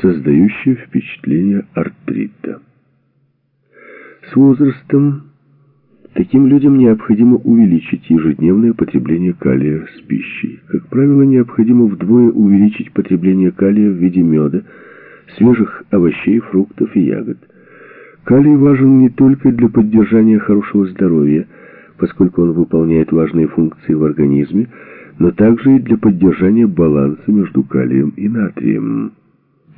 создающее впечатление артрита. С возрастом таким людям необходимо увеличить ежедневное потребление калия с пищей. Как правило, необходимо вдвое увеличить потребление калия в виде меда, свежих овощей, фруктов и ягод. Калий важен не только для поддержания хорошего здоровья, поскольку он выполняет важные функции в организме, но также и для поддержания баланса между калием и натрием.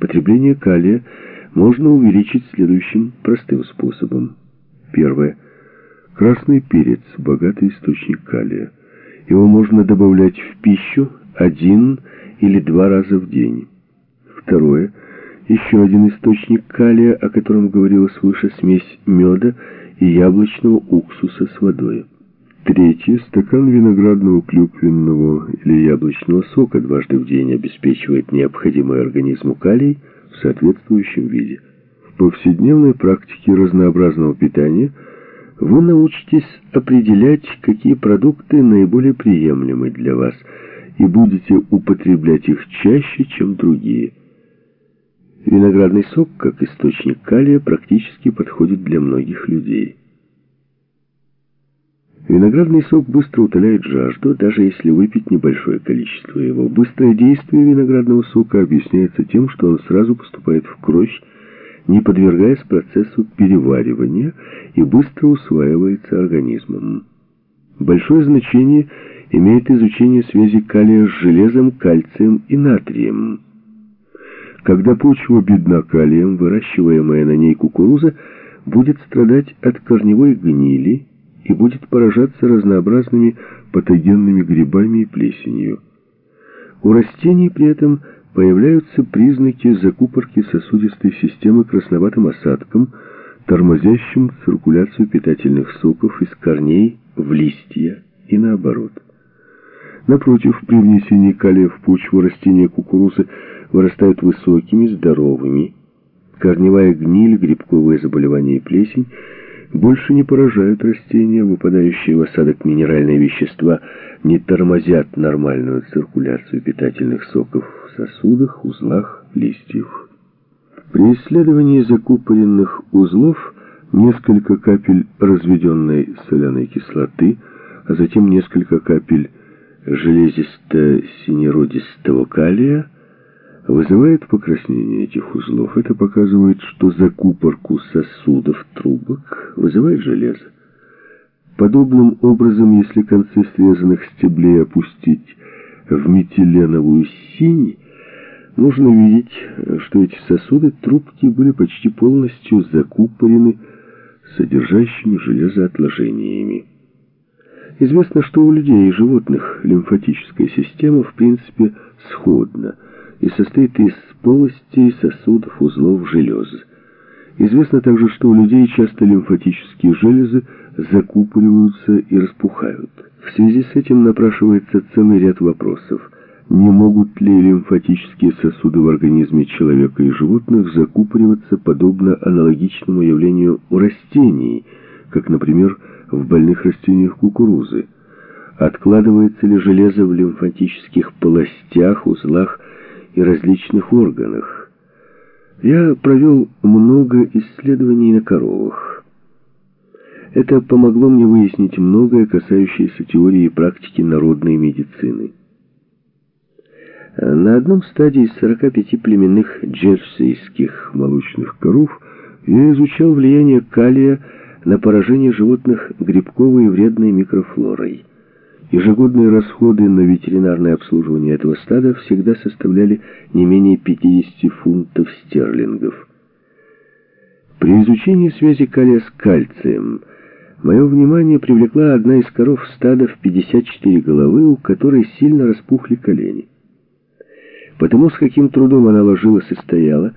Потребление калия можно увеличить следующим простым способом. Первое. Красный перец – богатый источник калия. Его можно добавлять в пищу один или два раза в день. Второе. Еще один источник калия, о котором говорилось выше, смесь меда и яблочного уксуса с водой. Третье. Стакан виноградного, клюквенного или яблочного сока дважды в день обеспечивает необходимый организму калий в соответствующем виде. В повседневной практике разнообразного питания вы научитесь определять, какие продукты наиболее приемлемы для вас, и будете употреблять их чаще, чем другие. Виноградный сок, как источник калия, практически подходит для многих людей. Виноградный сок быстро утоляет жажду, даже если выпить небольшое количество его. Быстрое действие виноградного сока объясняется тем, что он сразу поступает в кровь, не подвергаясь процессу переваривания и быстро усваивается организмом. Большое значение имеет изучение связи калия с железом, кальцием и натрием. Когда почва бедна калием, выращиваемая на ней кукуруза будет страдать от корневой гнили, и будет поражаться разнообразными патогенными грибами и плесенью. У растений при этом появляются признаки закупорки сосудистой системы красноватым осадком, тормозящим циркуляцию питательных соков из корней в листья и наоборот. Напротив, при внесении калия в почву растения кукурузы вырастают высокими, здоровыми. Корневая гниль, грибковые заболевания и плесень – больше не поражают растения, выпадающие в осадок минеральные вещества не тормозят нормальную циркуляцию питательных соков в сосудах, узлах, листьев. При исследовании закупоренных узлов несколько капель разведенной соляной кислоты, а затем несколько капель железисто-синеродистого калия – вызывает покраснение этих узлов. Это показывает, что закупорку сосудов трубок вызывает железо. Подобным образом, если концы срезанных стеблей опустить в метиленовую синь, можно видеть, что эти сосуды трубки были почти полностью закупорены содержащими железоотложениями. Известно, что у людей и животных лимфатическая система в принципе сходна – и состоит из полостей, сосудов, узлов, желез. Известно также, что у людей часто лимфатические железы закупориваются и распухают. В связи с этим напрашивается целый ряд вопросов. Не могут ли лимфатические сосуды в организме человека и животных закупориваться подобно аналогичному явлению у растений, как, например, в больных растениях кукурузы? Откладывается ли железо в лимфатических полостях, узлах, и различных органах. Я провел много исследований на коровах. Это помогло мне выяснить многое, касающееся теории и практики народной медицины. На одном стадии из 45 племенных джерсийских молочных коров я изучал влияние калия на поражение животных грибковой и вредной микрофлорой. Ежегодные расходы на ветеринарное обслуживание этого стада всегда составляли не менее 50 фунтов стерлингов. При изучении связи калия с кальцием мое внимание привлекла одна из коров стада в 54 головы, у которой сильно распухли колени. Потому с каким трудом она ложилась и стояла,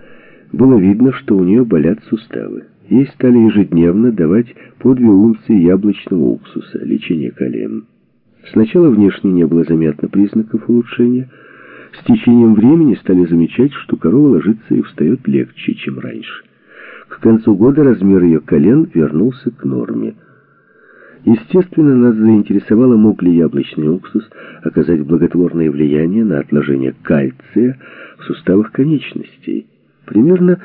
было видно, что у нее болят суставы. Ей стали ежедневно давать по две унции яблочного уксуса, лечение калием. Сначала внешне не было заметно признаков улучшения. С течением времени стали замечать, что корова ложится и встает легче, чем раньше. К концу года размер ее колен вернулся к норме. Естественно, нас заинтересовало, мог ли яблочный уксус оказать благотворное влияние на отложение кальция в суставах конечностей. Примерно